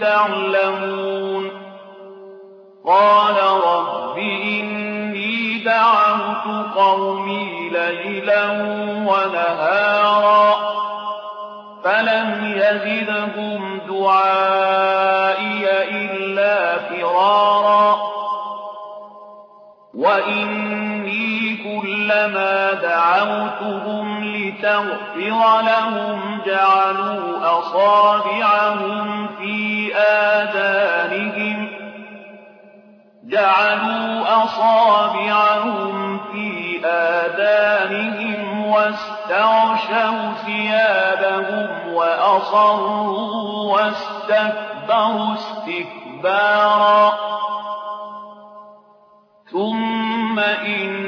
تعلمون. قال رب إني دعوت قومي ليلا ونهارا فلم يزدهم دعائي إلا فرارا. وإني كلما دعوتهم لتغفر لهم جعلوا أصابعهم في آذانهم جعلوا أصابعهم في آذانهم واستغشوا ثيابهم وأصروا واستكبروا استكبارا ثم إني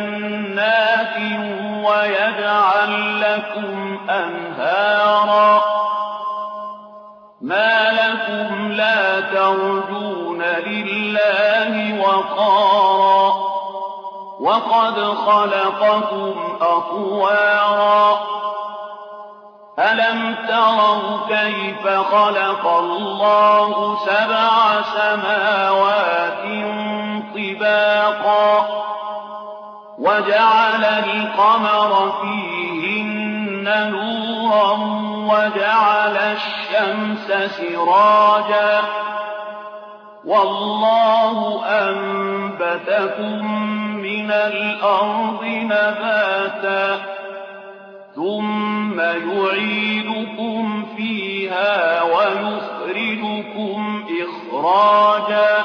جنات ويجعل لكم أنهارا ما لكم لا ترجون لله وقارا وقد خلقكم أطوارا ألم تروا كيف خلق الله سبع سماوات طباقا وجعل القمر فيهن نورا وجعل الشمس سراجا. والله أنبتكم من الأرض نباتا ثم يعيدكم فيها ويخرجكم إخراجا.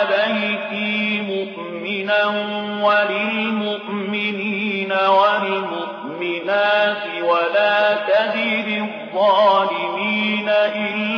مُؤْمِنًا وَلِلْمُؤْمِنِينَ وَالْمُؤْمِنَاتِ وَلَا تَزِدِ الظَّالِمِينَ إِلَّا